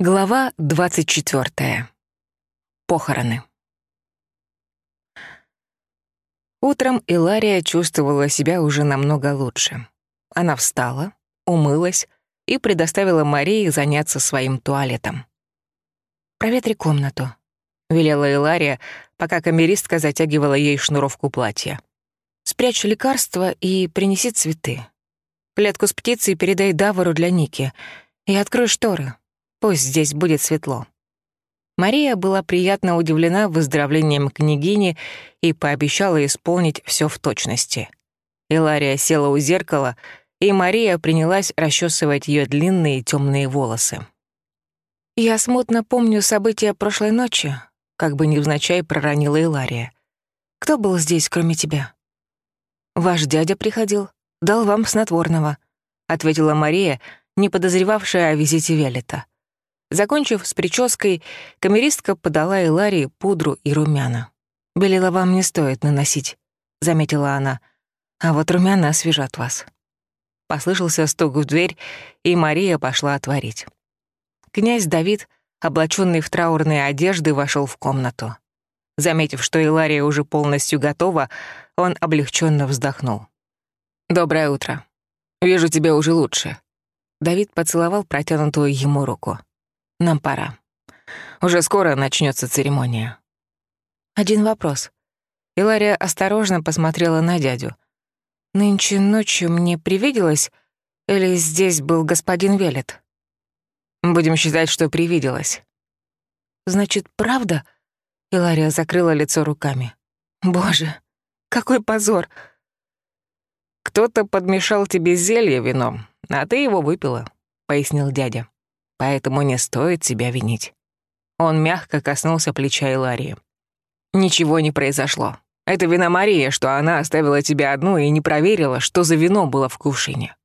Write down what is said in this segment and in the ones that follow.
Глава 24. Похороны. Утром Илария чувствовала себя уже намного лучше. Она встала, умылась и предоставила Марии заняться своим туалетом. «Проветри комнату», — велела Илария, пока камеристка затягивала ей шнуровку платья. «Спрячь лекарства и принеси цветы. Клетку с птицей передай Давару для Ники и открой шторы, Пусть здесь будет светло». Мария была приятно удивлена выздоровлением княгини и пообещала исполнить все в точности. Илария села у зеркала, и Мария принялась расчесывать ее длинные темные волосы. «Я смутно помню события прошлой ночи», — как бы невзначай проронила Илария. «Кто был здесь, кроме тебя?» «Ваш дядя приходил, дал вам снотворного», — ответила Мария, не подозревавшая о визите Велета. Закончив с прической, камеристка подала Иларии пудру и румяна. «Белила вам не стоит наносить», — заметила она. «А вот румяна освежат вас». Послышался стук в дверь, и Мария пошла отворить. Князь Давид, облаченный в траурные одежды, вошел в комнату. Заметив, что Илария уже полностью готова, он облегченно вздохнул. «Доброе утро. Вижу, тебя уже лучше». Давид поцеловал протянутую ему руку. Нам пора. Уже скоро начнется церемония. Один вопрос. Илария осторожно посмотрела на дядю. Нынче ночью мне привиделось, или здесь был господин Велет? Будем считать, что привиделось. Значит, правда? Илария закрыла лицо руками. Боже, какой позор! Кто-то подмешал тебе зелье вином, а ты его выпила, пояснил дядя поэтому не стоит себя винить». Он мягко коснулся плеча Иларии. «Ничего не произошло. Это вина Мария, что она оставила тебя одну и не проверила, что за вино было в кувшине».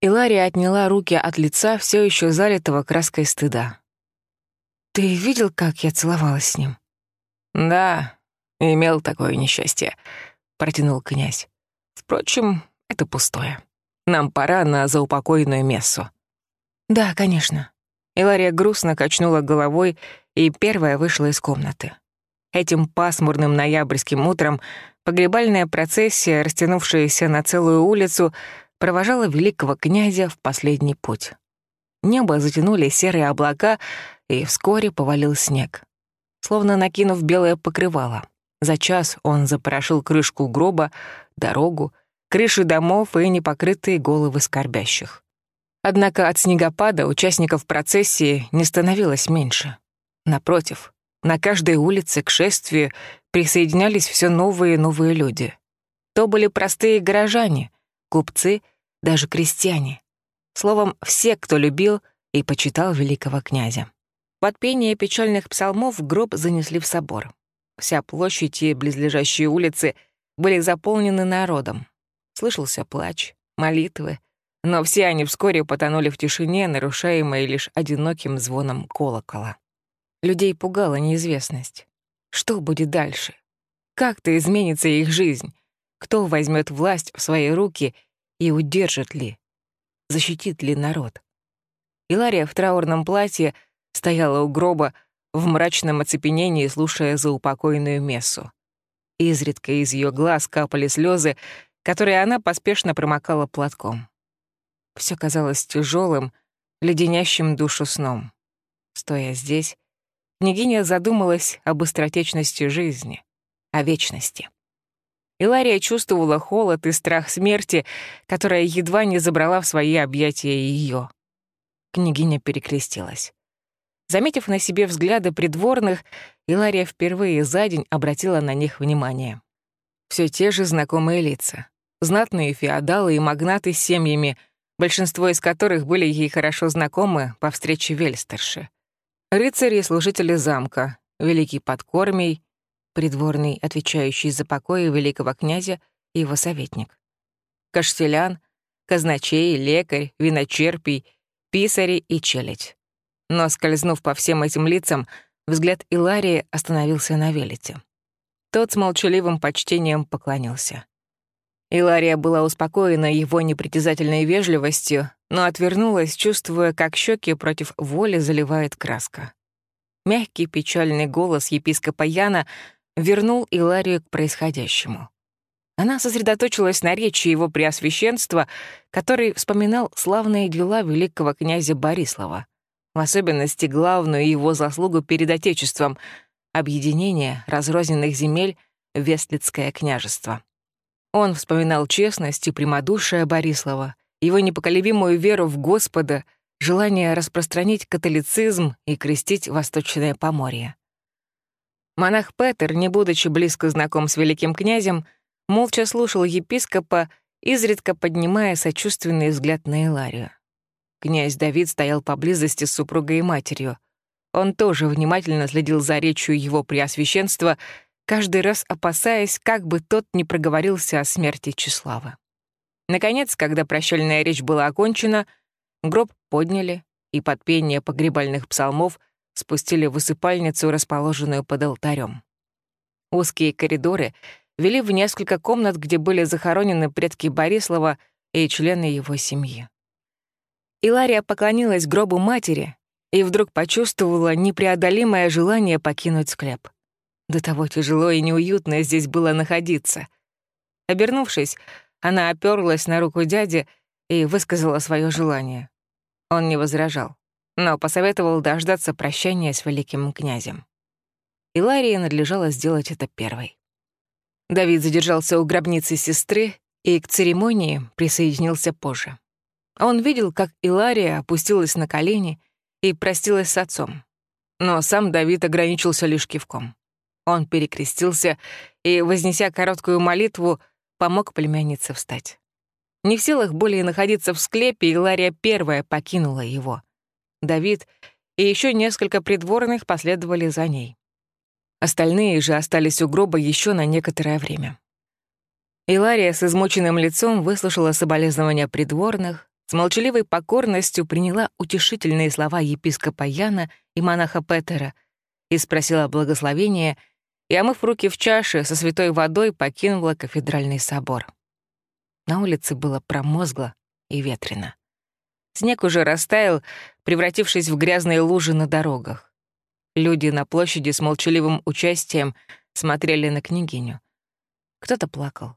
Илария отняла руки от лица, все еще залитого краской стыда. «Ты видел, как я целовалась с ним?» «Да, имел такое несчастье», — протянул князь. «Впрочем, это пустое. Нам пора на заупокойную мессу». «Да, конечно», Илария грустно качнула головой и первая вышла из комнаты. Этим пасмурным ноябрьским утром погребальная процессия, растянувшаяся на целую улицу, провожала великого князя в последний путь. Небо затянули серые облака, и вскоре повалил снег. Словно накинув белое покрывало. За час он запорошил крышку гроба, дорогу, крыши домов и непокрытые головы скорбящих. Однако от снегопада участников процессии не становилось меньше. Напротив, на каждой улице к шествию присоединялись все новые и новые люди. То были простые горожане, купцы, даже крестьяне. Словом, все, кто любил и почитал великого князя. Под пение печальных псалмов гроб занесли в собор. Вся площадь и близлежащие улицы были заполнены народом. Слышался плач, молитвы, но все они вскоре потонули в тишине, нарушаемой лишь одиноким звоном колокола. Людей пугала неизвестность. Что будет дальше? Как-то изменится их жизнь? Кто возьмет власть в свои руки и удержит ли? Защитит ли народ? Илария в траурном платье стояла у гроба в мрачном оцепенении, слушая заупокойную мессу. Изредка из ее глаз капали слезы, которые она поспешно промокала платком. Все казалось тяжелым, леденящим душу сном. Стоя здесь, княгиня задумалась об быстротечности жизни, о вечности. Илария чувствовала холод и страх смерти, которая едва не забрала в свои объятия ее. Княгиня перекрестилась. Заметив на себе взгляды придворных, Илария впервые за день обратила на них внимание. Все те же знакомые лица. Знатные феодалы и магнаты с семьями — большинство из которых были ей хорошо знакомы по встрече в Эльстерше. Рыцари и служители замка, великий подкормий, придворный, отвечающий за покои великого князя и его советник. Каштелян, казначей, лекарь, виночерпий, писари и челядь. Но, скользнув по всем этим лицам, взгляд Иларии остановился на Велите. Тот с молчаливым почтением поклонился. Илария была успокоена его непритязательной вежливостью, но отвернулась, чувствуя, как щеки против воли заливает краска. Мягкий печальный голос епископа Яна вернул Иларию к происходящему. Она сосредоточилась на речи его преосвященства, который вспоминал славные дела великого князя Борислава, в особенности главную его заслугу перед Отечеством — объединение разрозненных земель Вестлицкое княжество. Он вспоминал честность и прямодушие Борислава, его непоколебимую веру в Господа, желание распространить католицизм и крестить Восточное Поморье. Монах Петер, не будучи близко знаком с великим князем, молча слушал епископа, изредка поднимая сочувственный взгляд на Иларию. Князь Давид стоял поблизости с супругой и матерью. Он тоже внимательно следил за речью его преосвященства, каждый раз опасаясь, как бы тот не проговорился о смерти Числава. Наконец, когда прощальная речь была окончена, гроб подняли и под пение погребальных псалмов спустили в высыпальницу, расположенную под алтарем. Узкие коридоры вели в несколько комнат, где были захоронены предки Борислава и члены его семьи. Илария поклонилась гробу матери и вдруг почувствовала непреодолимое желание покинуть склеп. До того тяжело и неуютно здесь было находиться. Обернувшись, она оперлась на руку дяди и высказала свое желание. Он не возражал, но посоветовал дождаться прощания с великим князем. Иларии надлежало сделать это первой. Давид задержался у гробницы сестры и к церемонии присоединился позже. Он видел, как Илария опустилась на колени и простилась с отцом. Но сам Давид ограничился лишь кивком. Он перекрестился и, вознеся короткую молитву, помог племяннице встать. Не в силах более находиться в склепе, Илария первая покинула его. Давид и еще несколько придворных последовали за ней. Остальные же остались у гроба еще на некоторое время. Илария с измученным лицом выслушала соболезнования придворных, с молчаливой покорностью приняла утешительные слова епископа Яна и монаха Петера и спросила благословения, и, омыв руки в чаше, со святой водой покинула кафедральный собор. На улице было промозгло и ветрено. Снег уже растаял, превратившись в грязные лужи на дорогах. Люди на площади с молчаливым участием смотрели на княгиню. Кто-то плакал,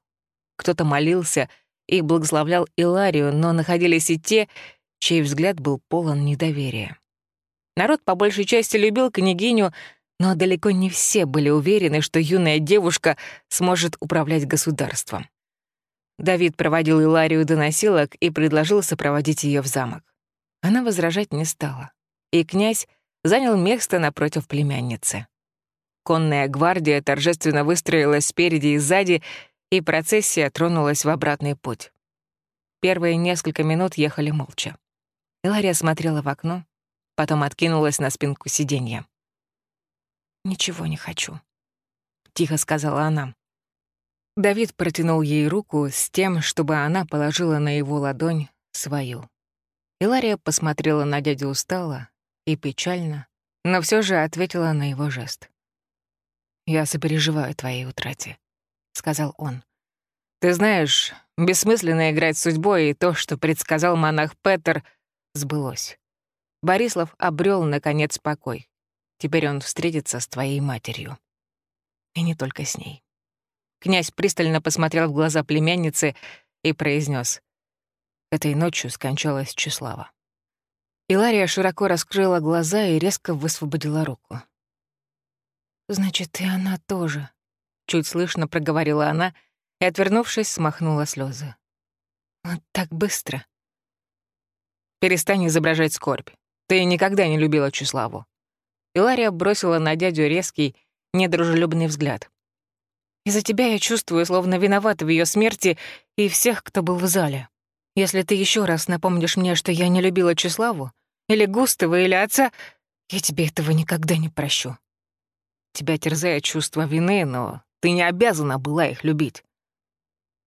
кто-то молился и благословлял Иларию, но находились и те, чей взгляд был полон недоверия. Народ по большей части любил княгиню, но далеко не все были уверены, что юная девушка сможет управлять государством. Давид проводил Иларию до носилок и предложил сопроводить ее в замок. Она возражать не стала. И князь занял место напротив племянницы. Конная гвардия торжественно выстроилась спереди и сзади, и процессия тронулась в обратный путь. Первые несколько минут ехали молча. Илария смотрела в окно, потом откинулась на спинку сиденья. «Ничего не хочу», — тихо сказала она. Давид протянул ей руку с тем, чтобы она положила на его ладонь свою. Илария посмотрела на дядю устало, и печально, но все же ответила на его жест. «Я сопереживаю твоей утрате», — сказал он. «Ты знаешь, бессмысленно играть судьбой, и то, что предсказал монах Петер, сбылось. Борислав обрел наконец, покой. Теперь он встретится с твоей матерью. И не только с ней». Князь пристально посмотрел в глаза племянницы и произнес: «Этой ночью скончалась Числава». Илария широко раскрыла глаза и резко высвободила руку. «Значит, и она тоже», — чуть слышно проговорила она и, отвернувшись, смахнула слезы. «Вот так быстро». «Перестань изображать скорбь. Ты никогда не любила Числаву». Илария бросила на дядю резкий, недружелюбный взгляд. «Из-за тебя я чувствую, словно виновата в ее смерти и всех, кто был в зале. Если ты еще раз напомнишь мне, что я не любила Числаву, или Густава, или отца, я тебе этого никогда не прощу. Тебя терзает чувство вины, но ты не обязана была их любить.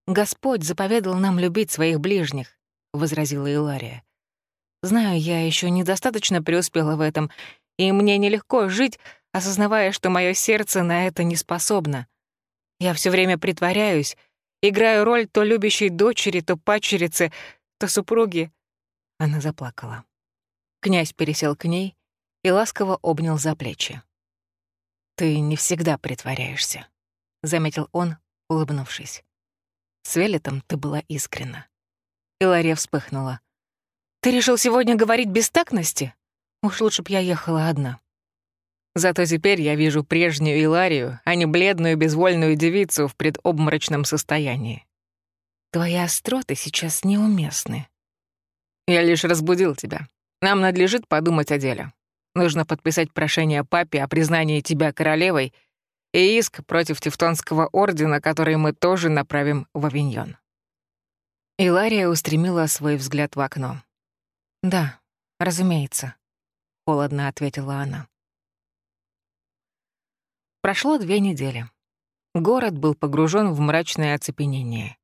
Господь заповедал нам любить своих ближних, — возразила Илария. Знаю, я еще недостаточно преуспела в этом, и мне нелегко жить, осознавая, что мое сердце на это не способно. Я все время притворяюсь, играю роль то любящей дочери, то падчерицы, то супруги. Она заплакала. Князь пересел к ней и ласково обнял за плечи. «Ты не всегда притворяешься», — заметил он, улыбнувшись. «С Велитом ты была искренна». Илария вспыхнула. «Ты решил сегодня говорить без тактности? Уж лучше б я ехала одна». Зато теперь я вижу прежнюю Иларию, а не бледную безвольную девицу в предобморочном состоянии. Твои остроты сейчас неуместны. Я лишь разбудил тебя. Нам надлежит подумать о деле. Нужно подписать прошение папе о признании тебя королевой и иск против Тевтонского ордена, который мы тоже направим в Авиньон». Илария устремила свой взгляд в окно. «Да, разумеется», — холодно ответила она. Прошло две недели. Город был погружен в мрачное оцепенение.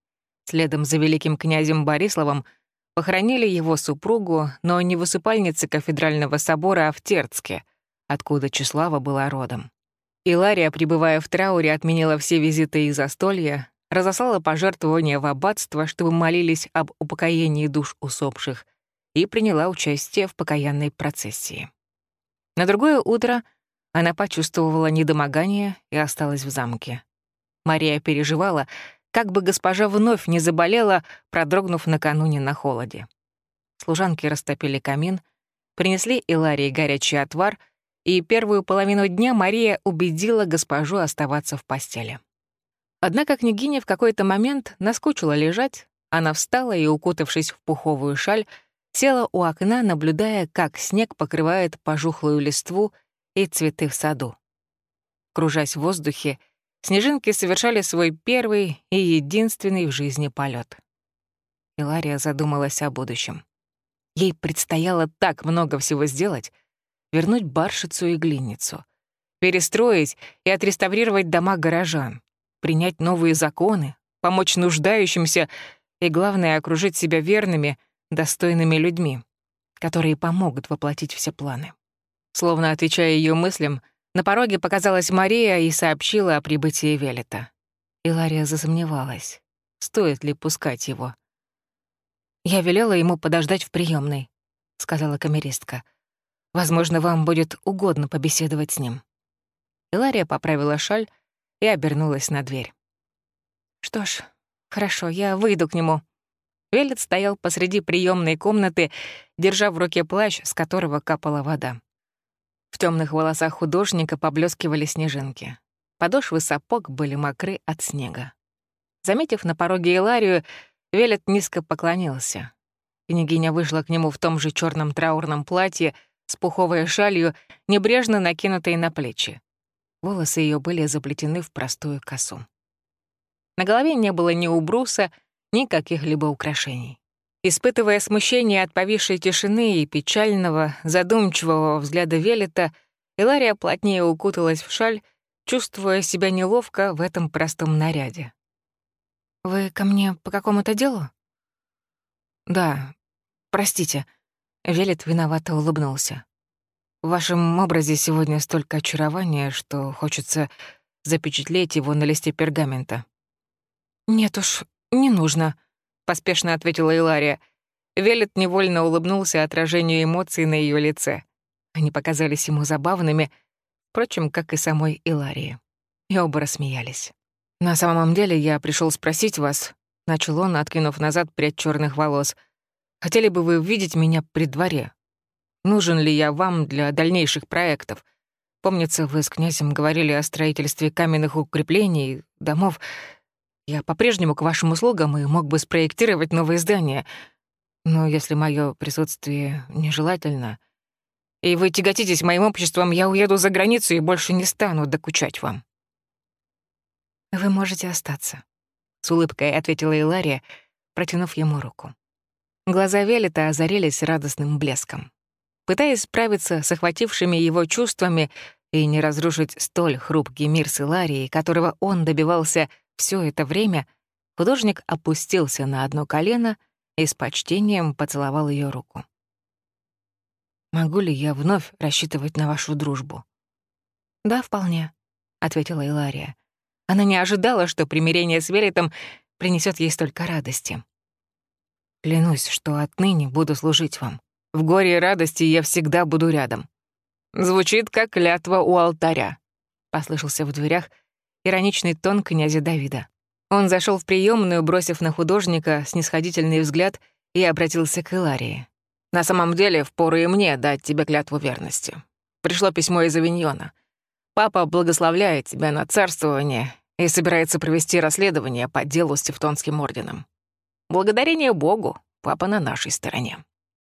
Следом за великим князем Бориславом — Похоронили его супругу, но не в усыпальнице кафедрального собора, а в Терцке, откуда Числава была родом. Илария, пребывая в трауре, отменила все визиты и застолья, разослала пожертвования в аббатство, чтобы молились об упокоении душ усопших, и приняла участие в покаянной процессии. На другое утро она почувствовала недомогание и осталась в замке. Мария переживала, как бы госпожа вновь не заболела, продрогнув накануне на холоде. Служанки растопили камин, принесли Иларии горячий отвар, и первую половину дня Мария убедила госпожу оставаться в постели. Однако княгиня в какой-то момент наскучила лежать, она встала и, укутавшись в пуховую шаль, села у окна, наблюдая, как снег покрывает пожухлую листву и цветы в саду. Кружась в воздухе, Снежинки совершали свой первый и единственный в жизни полет. Илария задумалась о будущем. Ей предстояло так много всего сделать — вернуть баршицу и глинницу, перестроить и отреставрировать дома горожан, принять новые законы, помочь нуждающимся и, главное, окружить себя верными, достойными людьми, которые помогут воплотить все планы. Словно отвечая ее мыслям, на пороге показалась Мария и сообщила о прибытии Велета. Илария засомневалась, стоит ли пускать его. «Я велела ему подождать в приемной, сказала камеристка. «Возможно, вам будет угодно побеседовать с ним». Илария поправила шаль и обернулась на дверь. «Что ж, хорошо, я выйду к нему». Велет стоял посреди приемной комнаты, держа в руке плащ, с которого капала вода. В темных волосах художника поблескивали снежинки. Подошвы сапог были мокры от снега. Заметив на пороге Иларию, Велет низко поклонился. Княгиня вышла к нему в том же черном траурном платье с пуховой шалью, небрежно накинутой на плечи. Волосы ее были заплетены в простую косу. На голове не было ни убруса, ни каких-либо украшений. Испытывая смущение от повисшей тишины и печального, задумчивого взгляда Велета, Илария плотнее укуталась в шаль, чувствуя себя неловко в этом простом наряде. «Вы ко мне по какому-то делу?» «Да. Простите». Велет виновато улыбнулся. «В вашем образе сегодня столько очарования, что хочется запечатлеть его на листе пергамента». «Нет уж, не нужно», — поспешно ответила Илария. Велет невольно улыбнулся отражению эмоций на ее лице. Они показались ему забавными, впрочем, как и самой Иларии. И оба рассмеялись. «На самом деле я пришел спросить вас», — начал он, откинув назад прядь черных волос. «Хотели бы вы видеть меня при дворе? Нужен ли я вам для дальнейших проектов? Помнится, вы с князем говорили о строительстве каменных укреплений, домов. Я по-прежнему к вашим услугам и мог бы спроектировать новые здания. Но если мое присутствие нежелательно, и вы тяготитесь моим обществом, я уеду за границу и больше не стану докучать вам». «Вы можете остаться», — с улыбкой ответила Илария, протянув ему руку. Глаза Велета озарились радостным блеском. Пытаясь справиться с охватившими его чувствами и не разрушить столь хрупкий мир с Иларией, которого он добивался все это время художник опустился на одно колено и с почтением поцеловал ее руку. «Могу ли я вновь рассчитывать на вашу дружбу?» «Да, вполне», — ответила Илария. Она не ожидала, что примирение с Велитом принесет ей столько радости. Клянусь, что отныне буду служить вам. В горе и радости я всегда буду рядом. Звучит как клятва у алтаря. Послышался в дверях ироничный тон князя Давида. Он зашел в приемную, бросив на художника снисходительный взгляд, и обратился к Иларии. «На самом деле, впору и мне дать тебе клятву верности. Пришло письмо из Авиньона. Папа благословляет тебя на царствование и собирается провести расследование по делу с Тевтонским орденом. Благодарение Богу, папа на нашей стороне».